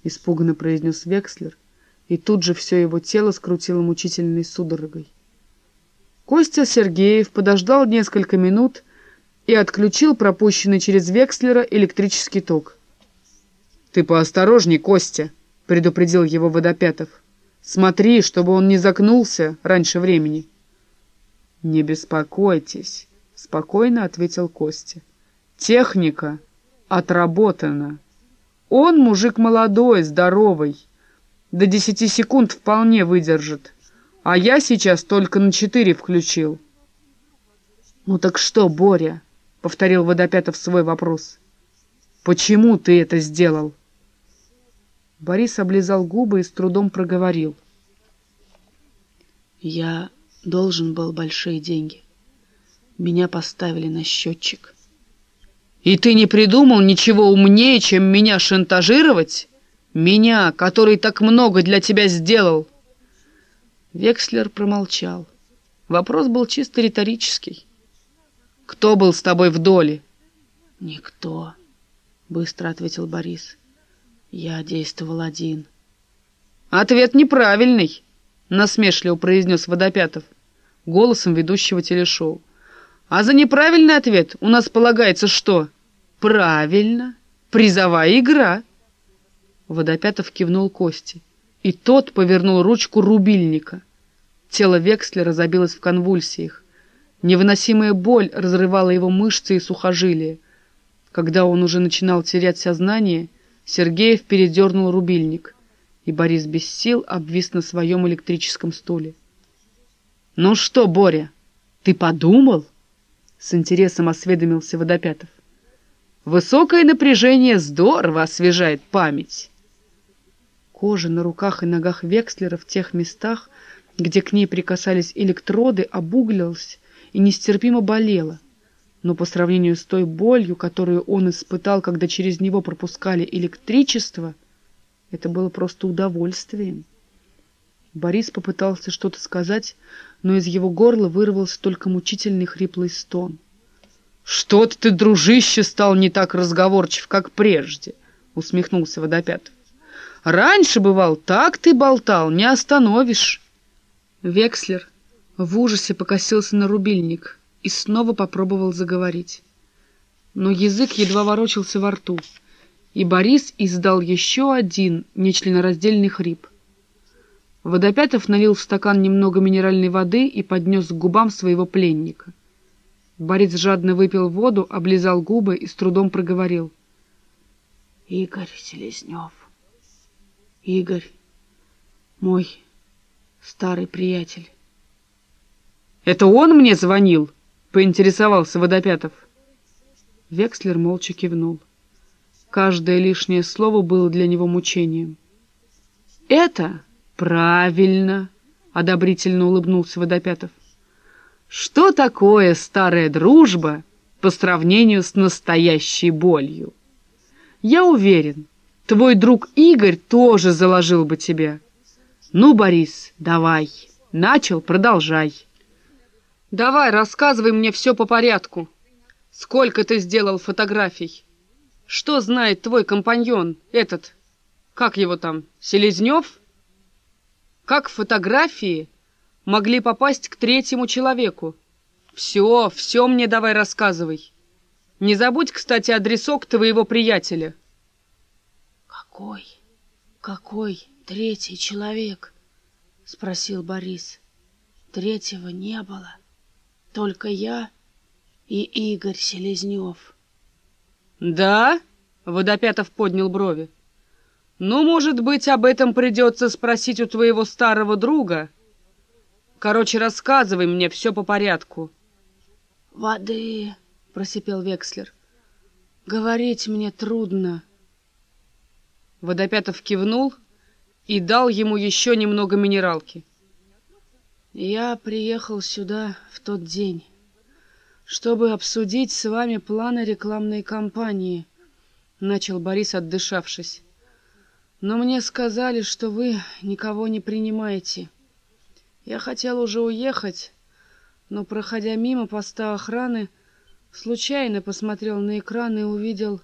— испуганно произнес Векслер, и тут же все его тело скрутило мучительной судорогой. Костя Сергеев подождал несколько минут и отключил пропущенный через Векслера электрический ток. «Ты поосторожней, Костя!» — предупредил его Водопятов. «Смотри, чтобы он не загнулся раньше времени». «Не беспокойтесь», — спокойно ответил Костя. «Техника отработана. Он мужик молодой, здоровый. До десяти секунд вполне выдержит. А я сейчас только на четыре включил». «Ну так что, Боря?» — повторил Водопятов свой вопрос. «Почему ты это сделал?» Борис облизал губы и с трудом проговорил. «Я должен был большие деньги. Меня поставили на счетчик». «И ты не придумал ничего умнее, чем меня шантажировать? Меня, который так много для тебя сделал?» Векслер промолчал. Вопрос был чисто риторический. «Кто был с тобой в доле?» «Никто», — быстро ответил Борис. Я действовал один. Ответ неправильный, насмешливо произнес Водопятов, голосом ведущего телешоу. А за неправильный ответ у нас полагается что? Правильно, призовая игра. Водопятов кивнул Кости, и тот повернул ручку рубильника. Тело Векслера забилось в конвульсиях. Невыносимая боль разрывала его мышцы и сухожилия. Когда он уже начинал терять сознание, Сергеев передернул рубильник, и Борис без сил обвис на своем электрическом стуле. «Ну что, Боря, ты подумал?» — с интересом осведомился Водопятов. «Высокое напряжение здорово освежает память». Кожа на руках и ногах Векслера в тех местах, где к ней прикасались электроды, обуглилась и нестерпимо болела — но по сравнению с той болью, которую он испытал, когда через него пропускали электричество, это было просто удовольствием. Борис попытался что-то сказать, но из его горла вырвался только мучительный хриплый стон. «Что-то ты, дружище, стал не так разговорчив, как прежде», — усмехнулся Водопятов. «Раньше, бывал, так ты болтал, не остановишь». Векслер в ужасе покосился на рубильник — и снова попробовал заговорить. Но язык едва ворочался во рту, и Борис издал еще один нечленораздельный хрип. Водопятов налил в стакан немного минеральной воды и поднес к губам своего пленника. Борис жадно выпил воду, облизал губы и с трудом проговорил. «Игорь Селезнев. Игорь, мой старый приятель». «Это он мне звонил?» — поинтересовался Водопятов. Векслер молча кивнул. Каждое лишнее слово было для него мучением. «Это правильно!» — одобрительно улыбнулся Водопятов. «Что такое старая дружба по сравнению с настоящей болью? Я уверен, твой друг Игорь тоже заложил бы тебя. Ну, Борис, давай, начал, продолжай». Давай, рассказывай мне все по порядку. Сколько ты сделал фотографий? Что знает твой компаньон, этот, как его там, Селезнев? Как фотографии могли попасть к третьему человеку? Все, все мне давай рассказывай. Не забудь, кстати, адресок твоего приятеля. Какой, какой третий человек? Спросил Борис. Третьего не было. — только я и Игорь Селезнев. «Да?» — Водопятов поднял брови. «Ну, может быть, об этом придется спросить у твоего старого друга. Короче, рассказывай мне все по порядку». «Воды!» — просипел Векслер. «Говорить мне трудно». Водопятов кивнул и дал ему еще немного минералки. Я приехал сюда в тот день, чтобы обсудить с вами планы рекламной кампании, начал Борис, отдышавшись. Но мне сказали, что вы никого не принимаете. Я хотел уже уехать, но, проходя мимо поста охраны, случайно посмотрел на экран и увидел